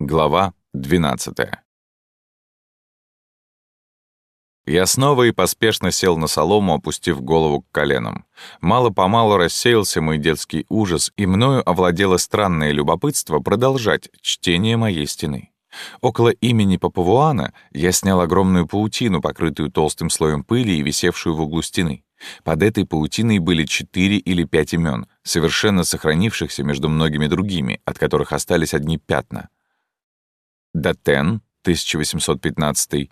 Глава 12 Я снова и поспешно сел на солому, опустив голову к коленам. Мало-помалу рассеялся мой детский ужас, и мною овладело странное любопытство продолжать чтение моей стены. Около имени Папавуана я снял огромную паутину, покрытую толстым слоем пыли и висевшую в углу стены. Под этой паутиной были четыре или пять имен, совершенно сохранившихся между многими другими, от которых остались одни пятна — Датен, 1815,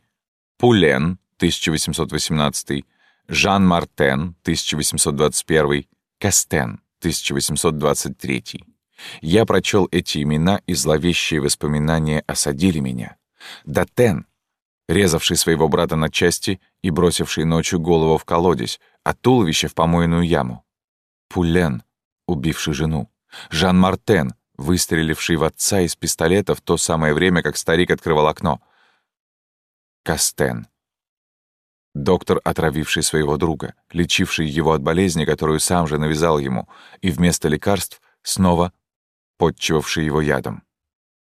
Пулен, 1818, Жан Мартен, 1821, Кастен, 1823. Я прочел эти имена, и зловещие воспоминания осадили меня. Датен, резавший своего брата на части и бросивший ночью голову в колодец, а туловище в помойную яму. Пулен, убивший жену. Жан Мартен, выстреливший в отца из пистолета в то самое время, как старик открывал окно. Кастен. Доктор, отравивший своего друга, лечивший его от болезни, которую сам же навязал ему, и вместо лекарств снова подчивавший его ядом.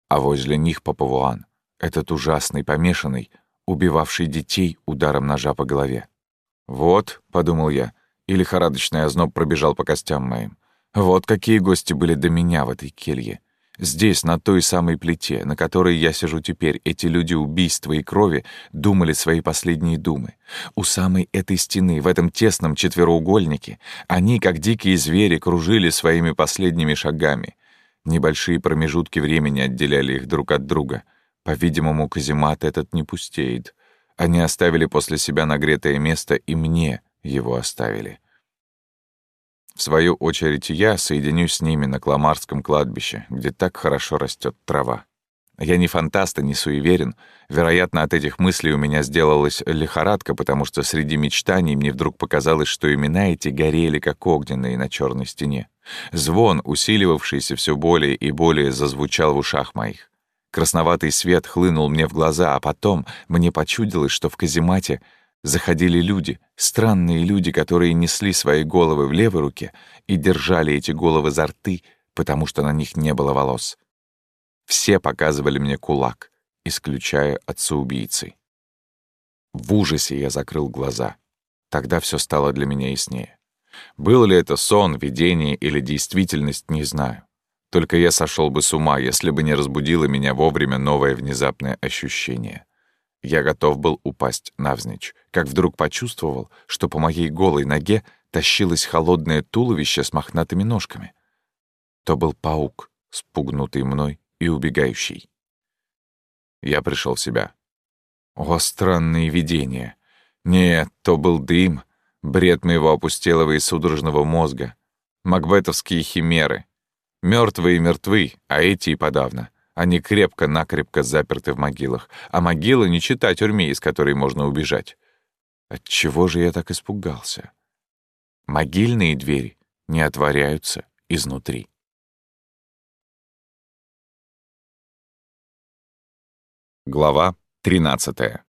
А возле них Папавуан, этот ужасный помешанный, убивавший детей ударом ножа по голове. «Вот», — подумал я, и лихорадочный озноб пробежал по костям моим. Вот какие гости были до меня в этой келье. Здесь, на той самой плите, на которой я сижу теперь, эти люди убийства и крови думали свои последние думы. У самой этой стены, в этом тесном четвероугольнике, они, как дикие звери, кружили своими последними шагами. Небольшие промежутки времени отделяли их друг от друга. По-видимому, каземат этот не пустеет. Они оставили после себя нагретое место, и мне его оставили. В свою очередь я соединюсь с ними на Кламарском кладбище, где так хорошо растет трава. Я не фантаст и не суеверен. Вероятно, от этих мыслей у меня сделалась лихорадка, потому что среди мечтаний мне вдруг показалось, что имена эти горели, как огненные на черной стене. Звон, усиливавшийся все более и более, зазвучал в ушах моих. Красноватый свет хлынул мне в глаза, а потом мне почудилось, что в каземате заходили люди, странные люди, которые несли свои головы в левой руке и держали эти головы за рты, потому что на них не было волос. Все показывали мне кулак, исключая отца-убийцы. В ужасе я закрыл глаза. Тогда все стало для меня яснее. Был ли это сон, видение или действительность, не знаю. Только я сошел бы с ума, если бы не разбудило меня вовремя новое внезапное ощущение. Я готов был упасть навзничь, как вдруг почувствовал, что по моей голой ноге тащилось холодное туловище с мохнатыми ножками. То был паук, спугнутый мной и убегающий. Я пришел в себя. О, странные видения! Нет, то был дым, бред моего опустелого и судорожного мозга, макбетовские химеры. Мертвые мертвы, а эти и подавно — они крепко-накрепко заперты в могилах, а могила не чита тюрьме, из которой можно убежать. Отчего же я так испугался? Могильные двери не отворяются изнутри. Глава 13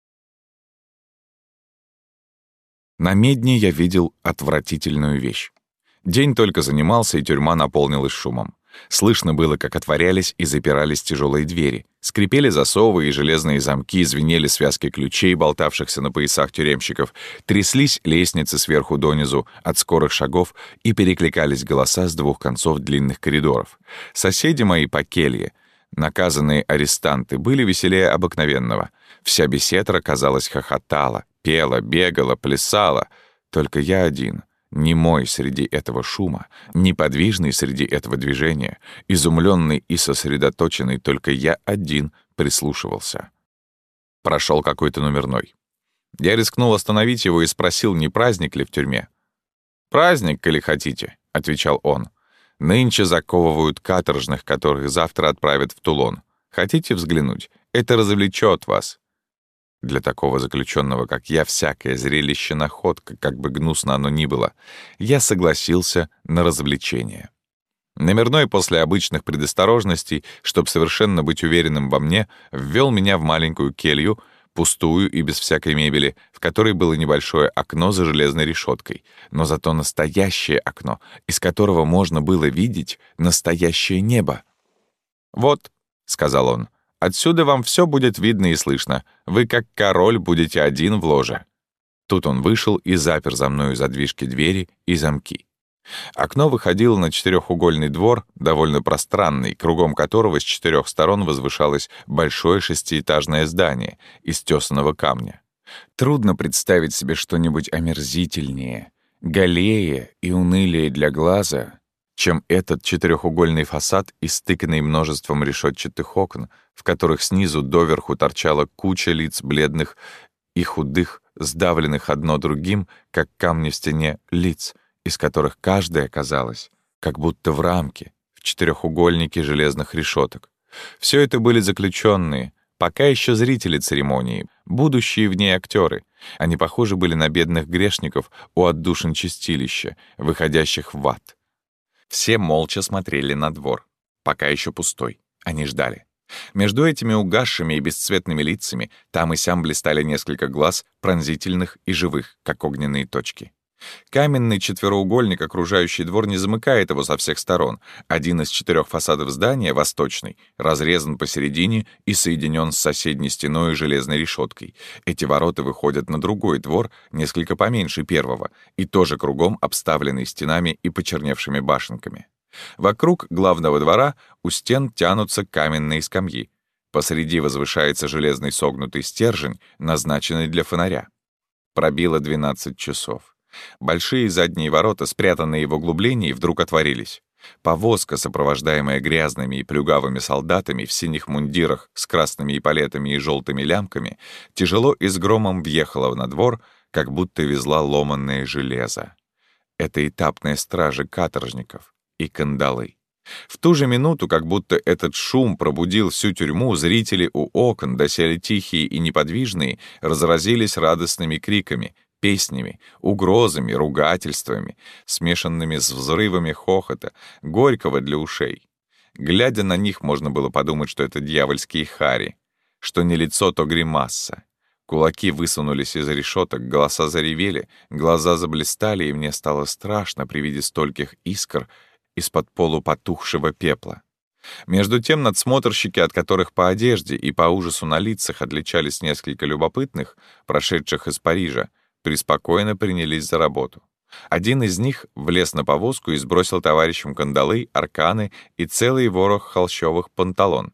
На медне я видел отвратительную вещь. День только занимался, и тюрьма наполнилась шумом. Слышно было, как отворялись и запирались тяжелые двери. Скрипели засовы и железные замки, звенели связки ключей, болтавшихся на поясах тюремщиков, тряслись лестницы сверху донизу от скорых шагов и перекликались голоса с двух концов длинных коридоров. Соседи мои по келье, наказанные арестанты, были веселее обыкновенного. Вся беседра, казалось, хохотала, пела, бегала, плясала. Только я один — немой среди этого шума, неподвижный среди этого движения, изумленный и сосредоточенный, только я один прислушивался. Прошел какой-то номерной. Я рискнул остановить его и спросил, не праздник ли в тюрьме. «Праздник, коли хотите», — отвечал он. «Нынче заковывают каторжных, которых завтра отправят в Тулон. Хотите взглянуть? Это развлечет вас. Для такого заключенного, как я, всякое зрелище находка, как бы гнусно оно ни было, я согласился на развлечение. Номерной после обычных предосторожностей, чтобы совершенно быть уверенным во мне, ввел меня в маленькую келью, пустую и без всякой мебели, в которой было небольшое окно за железной решеткой, но зато настоящее окно, из которого можно было видеть настоящее небо. «Вот», — сказал он, Отсюда вам все будет видно и слышно. Вы, как король, будете один в ложе». Тут он вышел и запер за мною задвижки двери и замки. Окно выходило на четырехугольный двор, довольно пространный, кругом которого с четырех сторон возвышалось большое шестиэтажное здание из тесаного камня. Трудно представить себе что-нибудь омерзительнее, голее и унылее для глаза, чем этот четырехугольный фасад, истыканный множеством решетчатых окон, в которых снизу доверху торчала куча лиц бледных и худых, сдавленных одно другим, как камни в стене, лиц, из которых каждая казалась, как будто в рамке, в четырехугольнике железных решеток. Все это были заключенные, пока еще зрители церемонии, будущие в ней актеры. Они похожи были на бедных грешников у отдушин чистилища, выходящих в ад. Все молча смотрели на двор, пока еще пустой. Они ждали. Между этими угасшими и бесцветными лицами там и сям блистали несколько глаз, пронзительных и живых, как огненные точки. Каменный четвероугольник, окружающий двор, не замыкает его со всех сторон. Один из четырех фасадов здания, восточный, разрезан посередине и соединен с соседней стеной железной решеткой. Эти ворота выходят на другой двор, несколько поменьше первого, и тоже кругом обставленный стенами и почерневшими башенками. Вокруг главного двора у стен тянутся каменные скамьи. Посреди возвышается железный согнутый стержень, назначенный для фонаря. Пробило 12 часов. Большие задние ворота, спрятанные в углублении, вдруг отворились. Повозка, сопровождаемая грязными и плюгавыми солдатами в синих мундирах с красными эполетами и желтыми лямками, тяжело и с громом въехала на двор, как будто везла ломанное железо. Это этапные стражи каторжников и кандалы. В ту же минуту, как будто этот шум пробудил всю тюрьму, зрители у окон, доселе тихие и неподвижные, разразились радостными криками, песнями, угрозами, ругательствами, смешанными с взрывами хохота, горького для ушей. Глядя на них, можно было подумать, что это дьявольские хари, что не лицо, то гримаса. Кулаки высунулись из решеток, голоса заревели, глаза заблистали, и мне стало страшно при виде стольких искр из-под полупотухшего пепла. Между тем надсмотрщики, от которых по одежде и по ужасу на лицах отличались несколько любопытных, прошедших из Парижа, преспокойно принялись за работу. Один из них влез на повозку и сбросил товарищам кандалы, арканы и целый ворох холщовых панталон.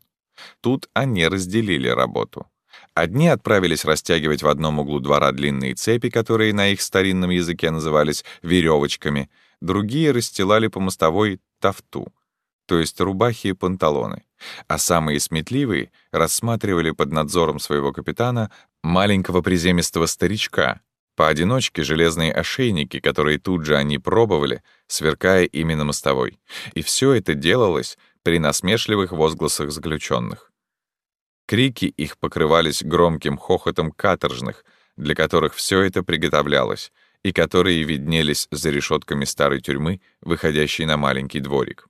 Тут они разделили работу. Одни отправились растягивать в одном углу двора длинные цепи, которые на их старинном языке назывались веревочками, другие расстилали по мостовой тафту, то есть рубахи и панталоны. А самые сметливые рассматривали под надзором своего капитана маленького приземистого старичка, Поодиночке железные ошейники, которые тут же они пробовали, сверкая именно мостовой. И все это делалось при насмешливых возгласах заключенных. Крики их покрывались громким хохотом каторжных, для которых все это приготовлялось, и которые виднелись за решетками старой тюрьмы, выходящей на маленький дворик.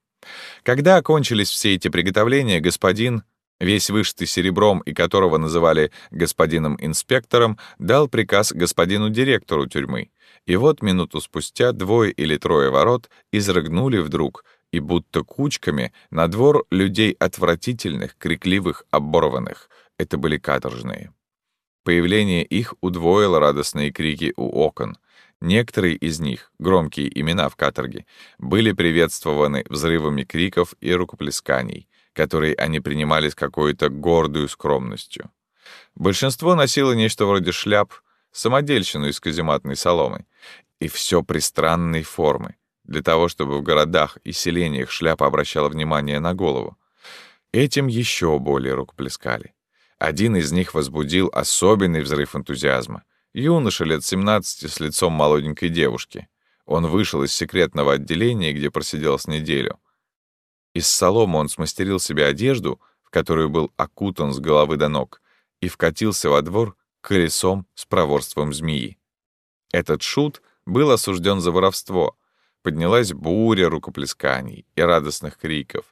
Когда окончились все эти приготовления, господин, весь вышитый серебром и которого называли господином инспектором, дал приказ господину директору тюрьмы. И вот минуту спустя двое или трое ворот изрыгнули вдруг, и будто кучками, на двор людей отвратительных, крикливых, оборванных. Это были каторжные. Появление их удвоило радостные крики у окон. Некоторые из них, громкие имена в каторге, были приветствованы взрывами криков и рукоплесканий который они принимали с какой-то гордой скромностью. Большинство носило нечто вроде шляп, самодельщину из казематной соломы, и все при странной формы, для того, чтобы в городах и селениях шляпа обращала внимание на голову. Этим еще более рукоплескали. Один из них возбудил особенный взрыв энтузиазма. Юноша лет 17 с лицом молоденькой девушки. Он вышел из секретного отделения, где просидел с неделю — из соломы он смастерил себе одежду, в которую был окутан с головы до ног, и вкатился во двор колесом с проворством змеи. Этот шут был осужден за воровство. Поднялась буря рукоплесканий и радостных криков.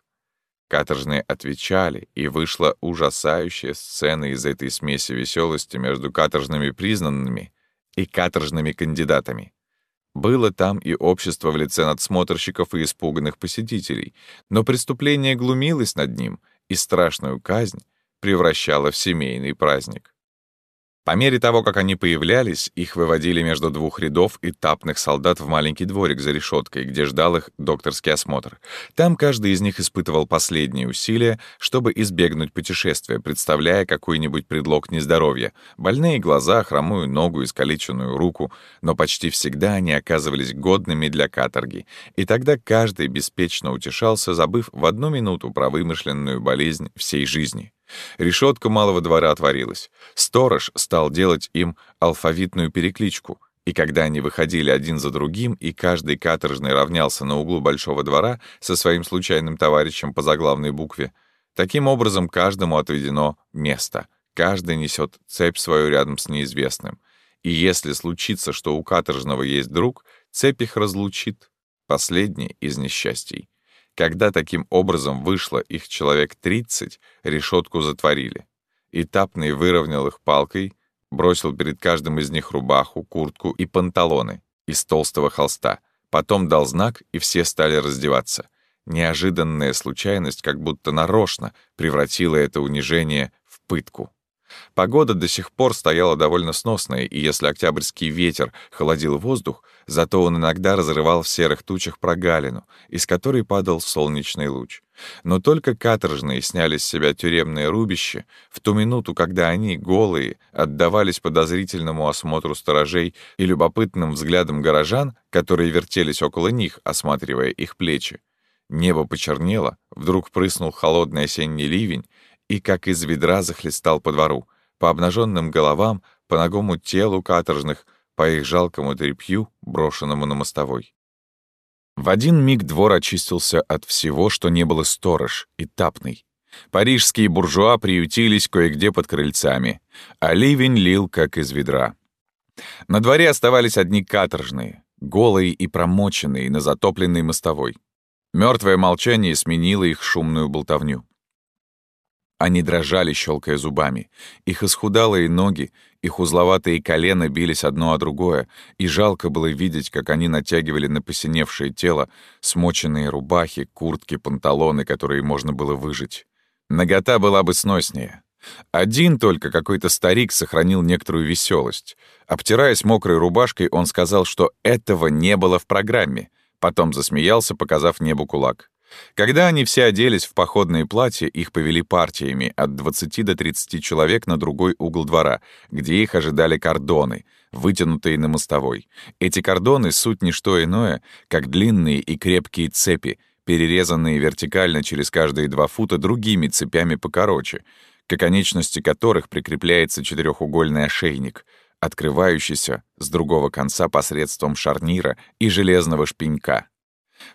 Каторжные отвечали, и вышла ужасающая сцена из этой смеси веселости между каторжными признанными и каторжными кандидатами. Было там и общество в лице надсмотрщиков и испуганных посетителей, но преступление глумилось над ним, и страшную казнь превращало в семейный праздник. По мере того, как они появлялись, их выводили между двух рядов этапных солдат в маленький дворик за решеткой, где ждал их докторский осмотр. Там каждый из них испытывал последние усилия, чтобы избегнуть путешествия, представляя какой-нибудь предлог нездоровья. Больные глаза, хромую ногу, искалеченную руку, но почти всегда они оказывались годными для каторги. И тогда каждый беспечно утешался, забыв в одну минуту про вымышленную болезнь всей жизни. Решетка малого двора отворилась. Сторож стал делать им алфавитную перекличку, и когда они выходили один за другим, и каждый каторжный равнялся на углу большого двора со своим случайным товарищем по заглавной букве, таким образом каждому отведено место, каждый несет цепь свою рядом с неизвестным. И если случится, что у каторжного есть друг, цепь их разлучит. Последний из несчастий. Когда таким образом вышло их человек 30, решетку затворили. Этапный выровнял их палкой, бросил перед каждым из них рубаху, куртку и панталоны из толстого холста. Потом дал знак, и все стали раздеваться. Неожиданная случайность как будто нарочно превратила это унижение в пытку. Погода до сих пор стояла довольно сносная, и если октябрьский ветер холодил воздух, зато он иногда разрывал в серых тучах прогалину, из которой падал солнечный луч. Но только каторжные сняли с себя тюремное рубище в ту минуту, когда они, голые, отдавались подозрительному осмотру сторожей и любопытным взглядам горожан, которые вертелись около них, осматривая их плечи. Небо почернело, вдруг прыснул холодный осенний ливень, и как из ведра захлестал по двору, по обнаженным головам, по ногому телу каторжных, по их жалкому тряпью, брошенному на мостовой. В один миг двор очистился от всего, что не было сторож и тапный. Парижские буржуа приютились кое-где под крыльцами, а ливень лил, как из ведра. На дворе оставались одни каторжные, голые и промоченные на затопленной мостовой. Мертвое молчание сменило их шумную болтовню. Они дрожали, щелкая зубами. Их исхудалые ноги, их узловатые колена бились одно о другое, и жалко было видеть, как они натягивали на посиневшее тело смоченные рубахи, куртки, панталоны, которые можно было выжить. Нагота была бы сноснее. Один только какой-то старик сохранил некоторую веселость. Обтираясь мокрой рубашкой, он сказал, что этого не было в программе. Потом засмеялся, показав небу кулак. Когда они все оделись в походные платья, их повели партиями от 20 до 30 человек на другой угол двора, где их ожидали кордоны, вытянутые на мостовой. Эти кордоны — суть не что иное, как длинные и крепкие цепи, перерезанные вертикально через каждые два фута другими цепями покороче, к оконечности которых прикрепляется четырехугольный ошейник, открывающийся с другого конца посредством шарнира и железного шпенька.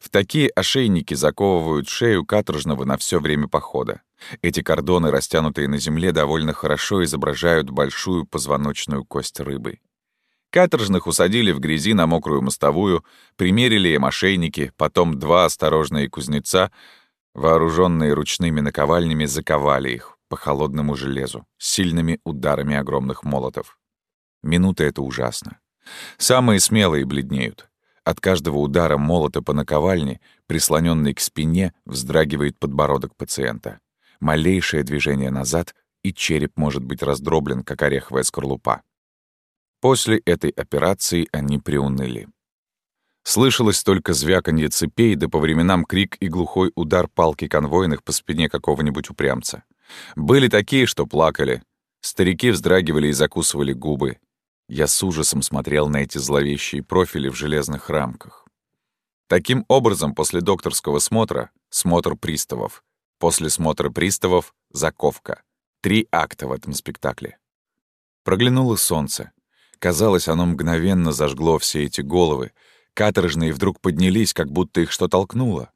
В такие ошейники заковывают шею каторжного на все время похода. Эти кордоны, растянутые на земле, довольно хорошо изображают большую позвоночную кость рыбы. Каторжных усадили в грязи на мокрую мостовую, примерили им ошейники, потом два осторожные кузнеца, вооруженные ручными наковальнями, заковали их по холодному железу, сильными ударами огромных молотов. Минута — это ужасно. Самые смелые бледнеют. От каждого удара молота по наковальне, прислоненный к спине, вздрагивает подбородок пациента. Малейшее движение назад, и череп может быть раздроблен, как ореховая скорлупа. После этой операции они приуныли. Слышалось только звяканье цепей, да по временам крик и глухой удар палки конвойных по спине какого-нибудь упрямца. Были такие, что плакали. Старики вздрагивали и закусывали губы. Я с ужасом смотрел на эти зловещие профили в железных рамках. Таким образом, после докторского смотра — смотр приставов, после смотра приставов — заковка. Три акта в этом спектакле. Проглянуло солнце. Казалось, оно мгновенно зажгло все эти головы. Каторжные вдруг поднялись, как будто их что толкнуло.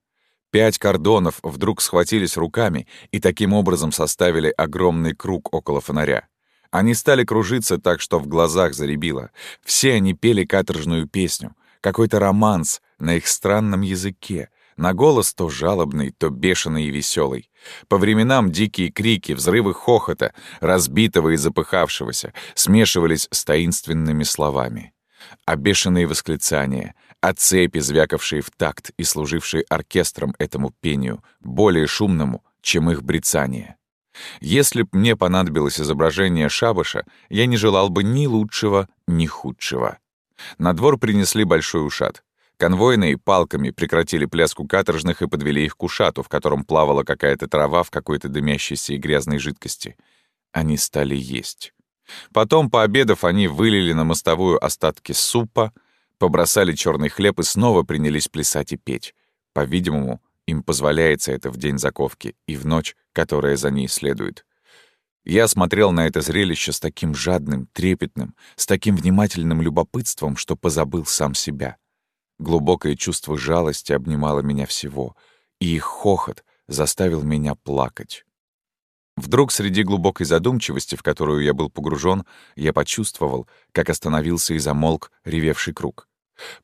Пять кордонов вдруг схватились руками и таким образом составили огромный круг около фонаря. Они стали кружиться так, что в глазах заребило. Все они пели каторжную песню, какой-то романс на их странном языке, на голос то жалобный, то бешеный и веселый. По временам дикие крики, взрывы хохота, разбитого и запыхавшегося, смешивались с таинственными словами. А бешеные восклицания, а цепи, звякавшие в такт и служившие оркестром этому пению, более шумному, чем их брецание. Если б мне понадобилось изображение шабаша, я не желал бы ни лучшего, ни худшего. На двор принесли большой ушат. Конвойные палками прекратили пляску каторжных и подвели их к ушату, в котором плавала какая-то трава в какой-то дымящейся и грязной жидкости. Они стали есть. Потом, пообедав, они вылили на мостовую остатки супа, побросали черный хлеб и снова принялись плясать и петь. По-видимому, им позволяется это в день заковки и в ночь, которая за ней следует. Я смотрел на это зрелище с таким жадным, трепетным, с таким внимательным любопытством, что позабыл сам себя. Глубокое чувство жалости обнимало меня всего, и их хохот заставил меня плакать. Вдруг среди глубокой задумчивости, в которую я был погружен, я почувствовал, как остановился и замолк ревевший круг.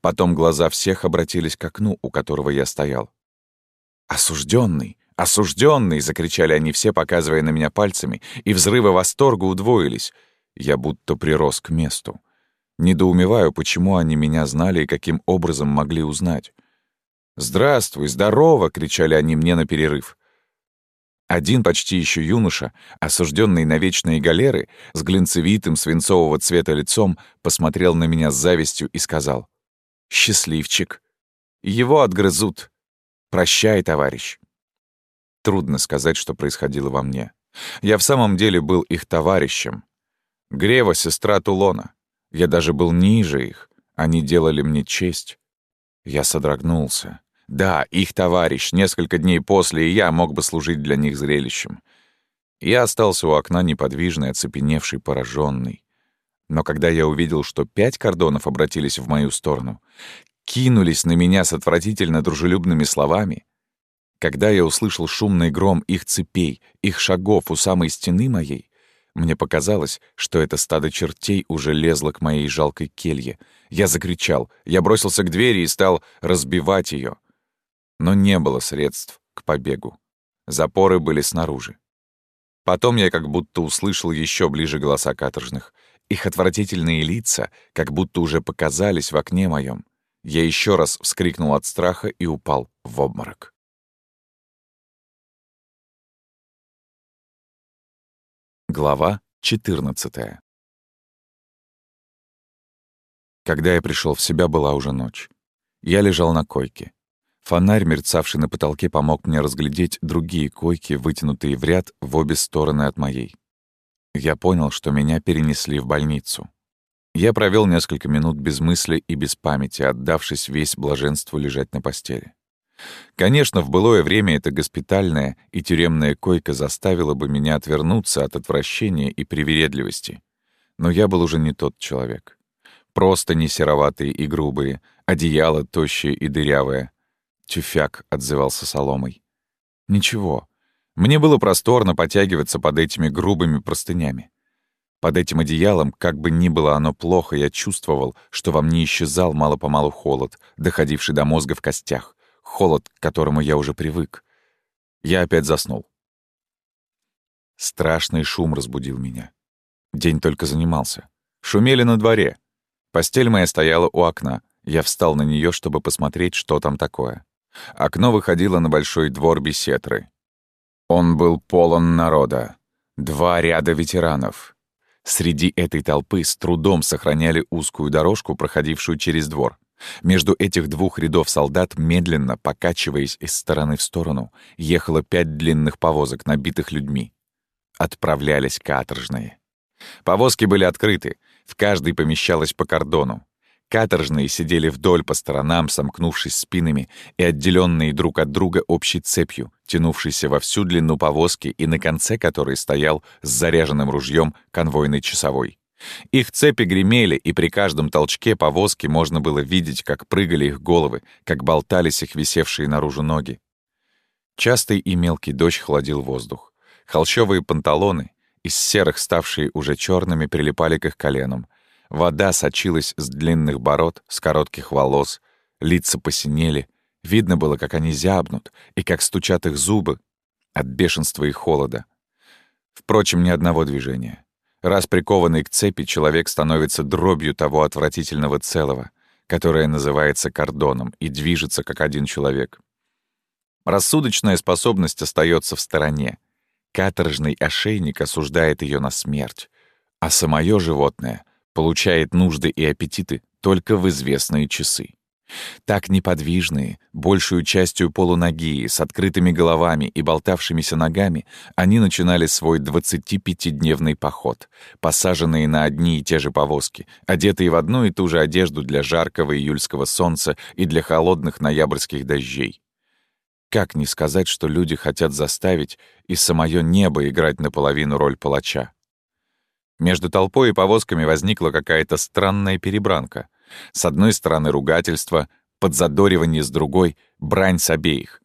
Потом глаза всех обратились к окну, у которого я стоял. «Осужденный! Осужденный!» — закричали они все, показывая на меня пальцами, и взрывы восторга удвоились. Я будто прирос к месту. Недоумеваю, почему они меня знали и каким образом могли узнать. «Здравствуй, здорово!» — кричали они мне на перерыв. Один почти еще юноша, осужденный на вечные галеры, с глинцевитым свинцового цвета лицом, посмотрел на меня с завистью и сказал «Счастливчик! Его отгрызут! Прощай, товарищ!» Трудно сказать, что происходило во мне. Я в самом деле был их товарищем. Грева — сестра Тулона. Я даже был ниже их. Они делали мне честь. Я содрогнулся. Да, их товарищ, несколько дней после, и я мог бы служить для них зрелищем. Я остался у окна неподвижный, оцепеневший, пораженный. Но когда я увидел, что пять кордонов обратились в мою сторону, кинулись на меня с отвратительно дружелюбными словами, когда я услышал шумный гром их цепей, их шагов у самой стены моей, мне показалось, что это стадо чертей уже лезло к моей жалкой келье. Я закричал, я бросился к двери и стал разбивать ее. Но не было средств к побегу. Запоры были снаружи. Потом я как будто услышал еще ближе голоса каторжных. Их отвратительные лица как будто уже показались в окне моем. Я еще раз вскрикнул от страха и упал в обморок. Глава 14 Когда я пришел в себя, была уже ночь. Я лежал на койке. Фонарь, мерцавший на потолке, помог мне разглядеть другие койки, вытянутые в ряд в обе стороны от моей. Я понял, что меня перенесли в больницу. Я провел несколько минут без мысли и без памяти, отдавшись весь блаженству лежать на постели. Конечно, в былое время эта госпитальная и тюремная койка заставила бы меня отвернуться от отвращения и привередливости. Но я был уже не тот человек. Просто не сероватые и грубые, одеяло тощее и дырявое. Тюфяк отзывался соломой. Ничего. Мне было просторно потягиваться под этими грубыми простынями. Под этим одеялом, как бы ни было оно плохо, я чувствовал, что во мне исчезал мало-помалу холод, доходивший до мозга в костях, холод, к которому я уже привык. Я опять заснул. Страшный шум разбудил меня. День только занимался. Шумели на дворе. Постель моя стояла у окна. Я встал на нее, чтобы посмотреть, что там такое. Окно выходило на большой двор беседры. Он был полон народа. Два ряда ветеранов. Среди этой толпы с трудом сохраняли узкую дорожку, проходившую через двор. Между этих двух рядов солдат, медленно, покачиваясь из стороны в сторону, ехало пять длинных повозок, набитых людьми. Отправлялись каторжные. Повозки были открыты, в каждой помещалось по кордону. Каторжные сидели вдоль по сторонам, сомкнувшись спинами и отделенные друг от друга общей цепью, тянувшейся во всю длину повозки и на конце которой стоял с заряженным ружьем конвойный часовой. Их цепи гремели, и при каждом толчке повозки можно было видеть, как прыгали их головы, как болтались их висевшие наружу ноги. Частый и мелкий дождь холодил воздух. Холщовые панталоны, из серых ставшие уже черными, прилипали к их коленам. Вода сочилась с длинных бород, с коротких волос, лица посинели. Видно было, как они зябнут, и как стучат их зубы от бешенства и холода. Впрочем, ни одного движения. Раз прикованный к цепи, человек становится дробью того отвратительного целого, которое называется кордоном, и движется как один человек. Рассудочная способность остается в стороне. Каторжный ошейник осуждает ее на смерть, а самое животное получает нужды и аппетиты только в известные часы. Так неподвижные, большую частью полуногие, с открытыми головами и болтавшимися ногами, они начинали свой 25-дневный поход, посаженные на одни и те же повозки, одетые в одну и ту же одежду для жаркого июльского солнца и для холодных ноябрьских дождей. Как не сказать, что люди хотят заставить и самое небо играть наполовину роль палача? Между толпой и повозками возникла какая-то странная перебранка. С одной стороны ругательство, подзадоривание с другой, брань с обеих.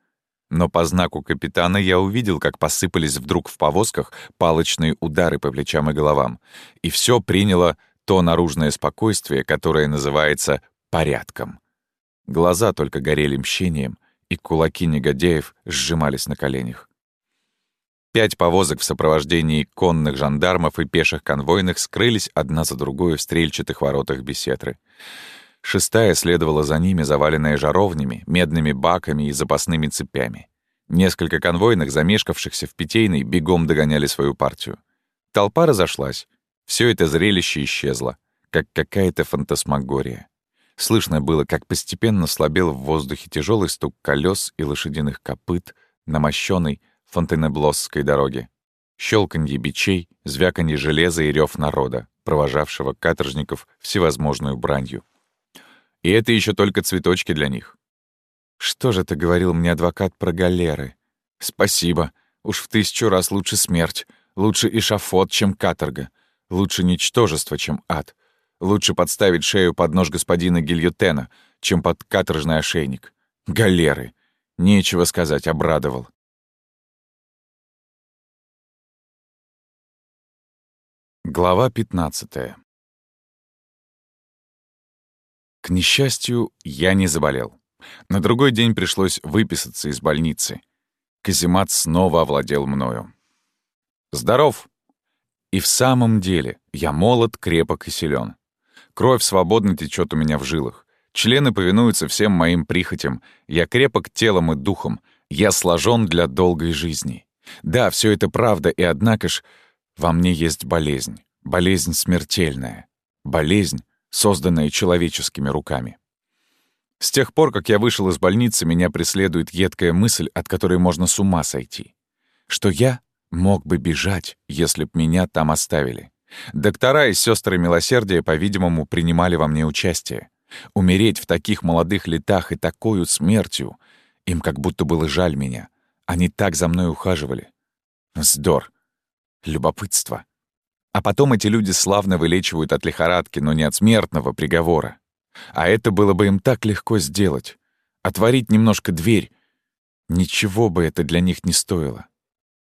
Но по знаку капитана я увидел, как посыпались вдруг в повозках палочные удары по плечам и головам. И все приняло то наружное спокойствие, которое называется порядком. Глаза только горели мщением, и кулаки негодяев сжимались на коленях. Пять повозок в сопровождении конных жандармов и пеших конвойных скрылись одна за другой в стрельчатых воротах беседры. Шестая следовала за ними, заваленная жаровнями, медными баками и запасными цепями. Несколько конвойных, замешкавшихся в питейной, бегом догоняли свою партию. Толпа разошлась. Все это зрелище исчезло, как какая-то фантасмагория. Слышно было, как постепенно слабел в воздухе тяжелый стук колес и лошадиных копыт на мощенной Фонтенеблосской дороге. Щелканье бичей, звяканье железа и рев народа, провожавшего каторжников всевозможную бранью. И это еще только цветочки для них. Что же ты говорил мне, адвокат, про галеры? Спасибо. Уж в тысячу раз лучше смерть. Лучше эшафот, чем каторга. Лучше ничтожество, чем ад. Лучше подставить шею под нож господина Гильотена, чем под каторжный ошейник. Галеры. Нечего сказать, обрадовал. Глава 15 К несчастью, я не заболел. На другой день пришлось выписаться из больницы. Казимат снова овладел мною. «Здоров!» И в самом деле я молод, крепок и силен. Кровь свободно течет у меня в жилах. Члены повинуются всем моим прихотям. Я крепок телом и духом. Я сложен для долгой жизни. Да, все это правда, и однако ж во мне есть болезнь. Болезнь смертельная. Болезнь, созданная человеческими руками. С тех пор, как я вышел из больницы, меня преследует едкая мысль, от которой можно с ума сойти. Что я мог бы бежать, если б меня там оставили. Доктора и сестры милосердия, по-видимому, принимали во мне участие. Умереть в таких молодых летах и такую смертью. Им как будто было жаль меня. Они так за мной ухаживали. Вздор. Любопытство. А потом эти люди славно вылечивают от лихорадки, но не от смертного приговора. А это было бы им так легко сделать. Отворить немножко дверь. Ничего бы это для них не стоило.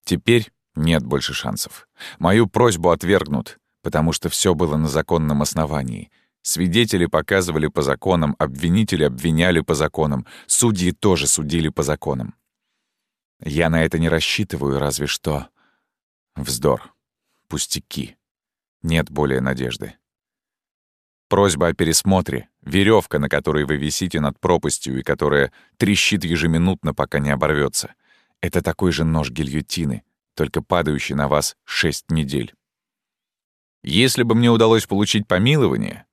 Теперь нет больше шансов. Мою просьбу отвергнут, потому что все было на законном основании. Свидетели показывали по законам, обвинители обвиняли по законам, судьи тоже судили по законам. Я на это не рассчитываю, разве что... Вздор. Пустяки. Нет более надежды. Просьба о пересмотре, веревка, на которой вы висите над пропастью и которая трещит ежеминутно, пока не оборвется. Это такой же нож гильотины, только падающий на вас шесть недель. Если бы мне удалось получить помилование...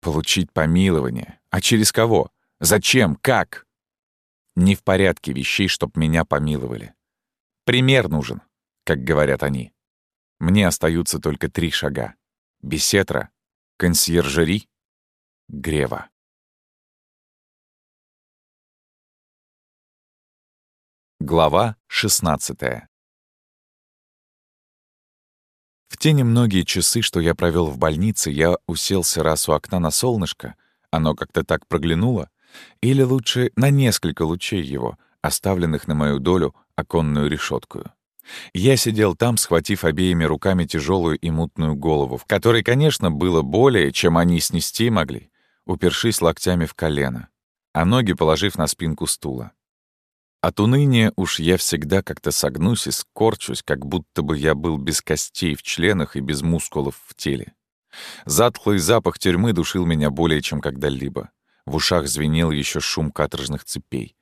Получить помилование? А через кого? Зачем? Как? Не в порядке вещей, чтоб меня помиловали. Пример нужен, как говорят они. Мне остаются только три шага. Бесетра, консьержери, грева. Глава 16 В те немногие часы, что я провел в больнице, я уселся раз у окна на солнышко, оно как-то так проглянуло, или лучше на несколько лучей его, оставленных на мою долю оконную решетку. Я сидел там, схватив обеими руками тяжелую и мутную голову, в которой, конечно, было более, чем они снести могли, упершись локтями в колено, а ноги положив на спинку стула. От уныния уж я всегда как-то согнусь и скорчусь, как будто бы я был без костей в членах и без мускулов в теле. Затхлый запах тюрьмы душил меня более, чем когда-либо. В ушах звенел еще шум каторжных цепей.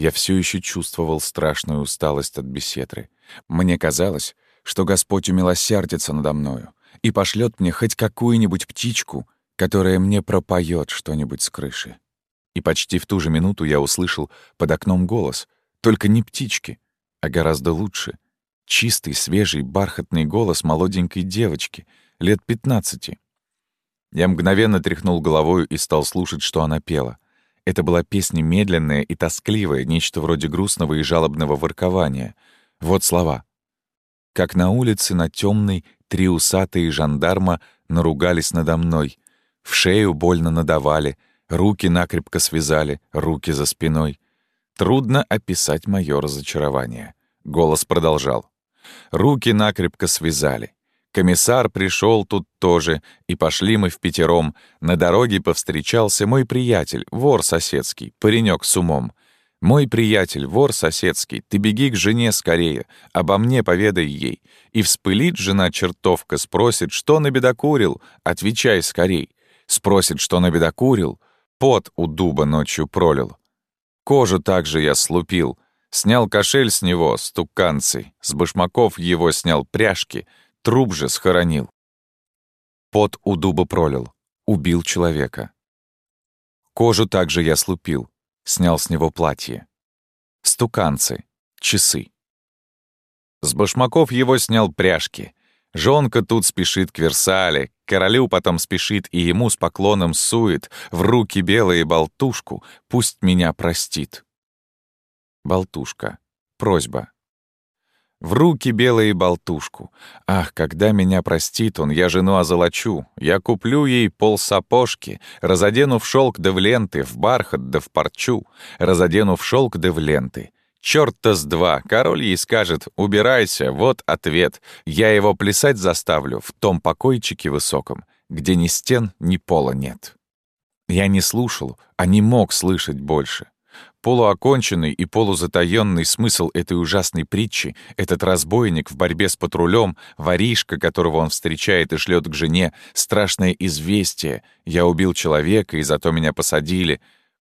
Я все еще чувствовал страшную усталость от беседры. Мне казалось, что Господь умилосердится надо мною и пошлет мне хоть какую-нибудь птичку, которая мне пропоет что-нибудь с крыши. И почти в ту же минуту я услышал под окном голос, только не птички, а гораздо лучше — чистый, свежий, бархатный голос молоденькой девочки, лет пятнадцати. Я мгновенно тряхнул головою и стал слушать, что она пела. Это была песня медленная и тоскливая, нечто вроде грустного и жалобного воркования. Вот слова. «Как на улице на темной три усатые жандарма наругались надо мной, в шею больно надавали, руки накрепко связали, руки за спиной. Трудно описать мое разочарование». Голос продолжал. Руки накрепко связали. Комиссар пришел тут тоже, и пошли мы в пятером. На дороге повстречался мой приятель, вор соседский, паренек с умом. «Мой приятель, вор соседский, ты беги к жене скорее, обо мне поведай ей». И вспылит жена чертовка, спросит, что набедокурил, отвечай скорей. Спросит, что набедокурил, пот у дуба ночью пролил. Кожу также я слупил — Снял кошель с него, стуканцы, с башмаков его снял пряжки, труп же схоронил. Пот у дуба пролил, убил человека. Кожу также я слупил, снял с него платье. Стуканцы, часы. С башмаков его снял пряжки. Жонка тут спешит к Версале, королю потом спешит и ему с поклоном сует, в руки белые болтушку, пусть меня простит. Болтушка. Просьба. В руки белые болтушку. Ах, когда меня простит он, я жену озолочу. Я куплю ей пол сапожки, разодену в шелк да в ленты, в бархат да в парчу, разодену в шелк да в ленты. Чёрт-то с два, король ей скажет, убирайся, вот ответ. Я его плясать заставлю в том покойчике высоком, где ни стен, ни пола нет. Я не слушал, а не мог слышать больше. Полуоконченный и полузатаённый смысл этой ужасной притчи, этот разбойник в борьбе с патрулем, воришка, которого он встречает и шлет к жене, страшное известие «Я убил человека, и зато меня посадили»,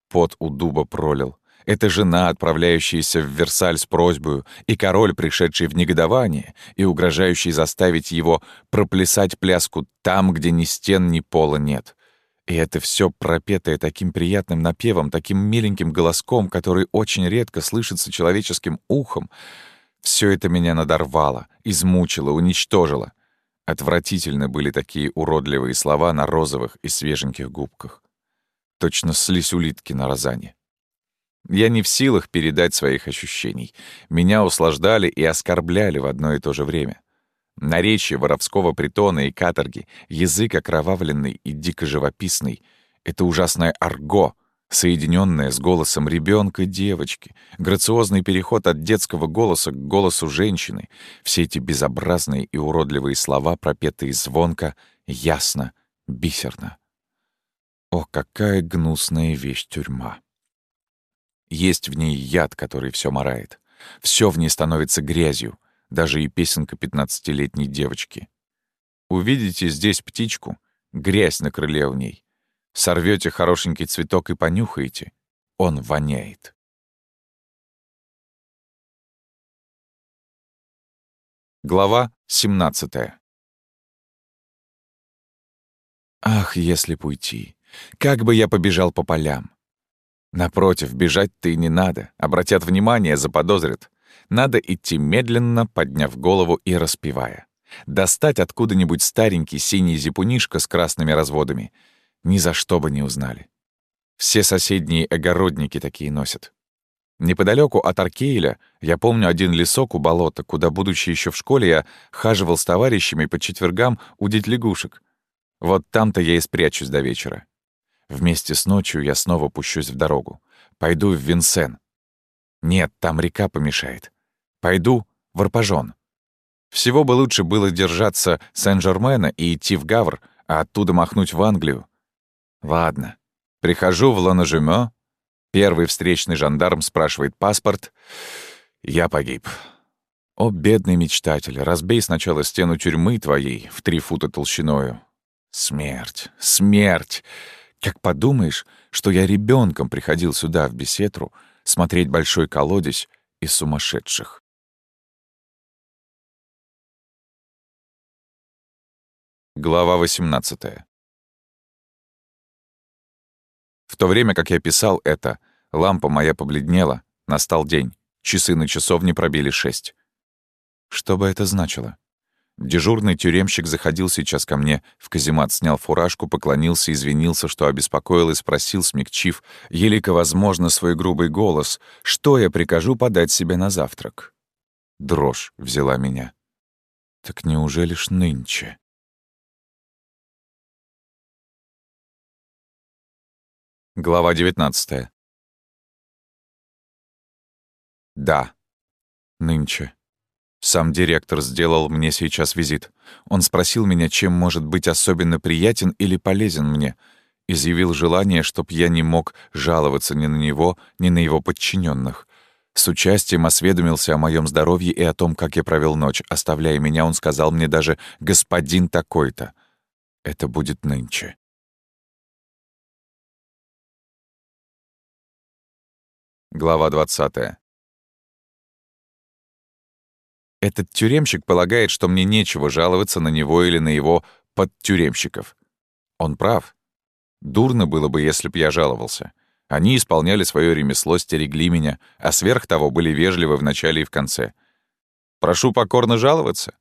пот у дуба пролил. Это жена, отправляющаяся в Версаль с просьбой, и король, пришедший в негодование и угрожающий заставить его проплясать пляску там, где ни стен, ни пола нет. И это все пропетое таким приятным напевом, таким миленьким голоском, который очень редко слышится человеческим ухом. Все это меня надорвало, измучило, уничтожило. Отвратительно были такие уродливые слова на розовых и свеженьких губках. Точно слизь улитки на розане. Я не в силах передать своих ощущений. Меня услаждали и оскорбляли в одно и то же время. Наречие воровского притона и каторги, язык окровавленный и дико живописный — это ужасное арго, соединенное с голосом ребенка девочки, грациозный переход от детского голоса к голосу женщины, все эти безобразные и уродливые слова, пропетые звонко, ясно, бисерно. О, какая гнусная вещь тюрьма! Есть в ней яд, который все морает. Все в ней становится грязью — даже и песенка пятнадцатилетней девочки. Увидите здесь птичку, грязь на крыле у ней. Сорвете хорошенький цветок и понюхаете, он воняет. Глава 17 Ах, если б уйти! Как бы я побежал по полям! Напротив, бежать-то и не надо. Обратят внимание, заподозрят. Надо идти медленно, подняв голову и распевая. Достать откуда-нибудь старенький синий зипунишко с красными разводами. Ни за что бы не узнали. Все соседние огородники такие носят. Неподалеку от Аркейля я помню один лесок у болота, куда, будучи еще в школе, я хаживал с товарищами по четвергам удить лягушек. Вот там-то я и спрячусь до вечера. Вместе с ночью я снова пущусь в дорогу. Пойду в Винсен. Нет, там река помешает. Пойду в Арпажон. Всего бы лучше было держаться Сен-Жермена и идти в Гавр, а оттуда махнуть в Англию. Ладно. Прихожу в Ланажемё. Первый встречный жандарм спрашивает паспорт. Я погиб. О, бедный мечтатель, разбей сначала стену тюрьмы твоей в три фута толщиною. Смерть, смерть! Как подумаешь, что я ребенком приходил сюда, в беседру, смотреть большой колодец из сумасшедших. Глава 18 В то время, как я писал это, лампа моя побледнела, настал день, часы на часовне пробили шесть. Что бы это значило? Дежурный тюремщик заходил сейчас ко мне, в каземат снял фуражку, поклонился, извинился, что обеспокоил и спросил, смягчив, елико возможно, свой грубый голос, что я прикажу подать себе на завтрак. Дрожь взяла меня. Так неужели ж нынче? Глава 19 Да, нынче. Сам директор сделал мне сейчас визит. Он спросил меня, чем может быть особенно приятен или полезен мне. Изъявил желание, чтоб я не мог жаловаться ни на него, ни на его подчиненных. С участием осведомился о моем здоровье и о том, как я провел ночь. Оставляя меня, он сказал мне даже «господин такой-то». Это будет нынче. Глава двадцатая. Этот тюремщик полагает, что мне нечего жаловаться на него или на его подтюремщиков. Он прав. Дурно было бы, если б я жаловался. Они исполняли свое ремесло, стерегли меня, а сверх того были вежливы в начале и в конце. Прошу покорно жаловаться.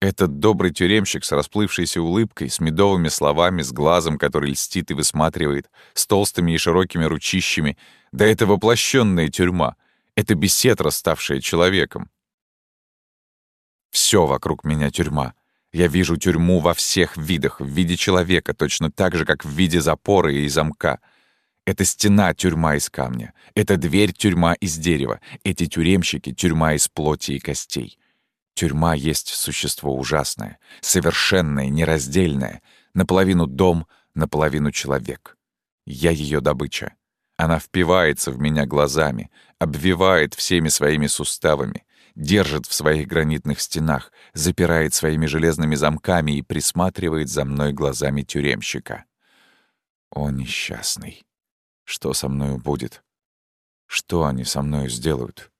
Этот добрый тюремщик с расплывшейся улыбкой, с медовыми словами, с глазом, который льстит и высматривает, с толстыми и широкими ручищами, да это воплощенная тюрьма, это беседра, ставшая человеком. Все вокруг меня тюрьма. Я вижу тюрьму во всех видах, в виде человека, точно так же, как в виде запора и замка. Это стена — тюрьма из камня. Это дверь — тюрьма из дерева. Эти тюремщики — тюрьма из плоти и костей. Тюрьма есть существо ужасное, совершенное, нераздельное, наполовину дом, наполовину человек. Я ее добыча. Она впивается в меня глазами, обвивает всеми своими суставами, держит в своих гранитных стенах, запирает своими железными замками и присматривает за мной глазами тюремщика. О, несчастный! Что со мною будет? Что они со мною сделают?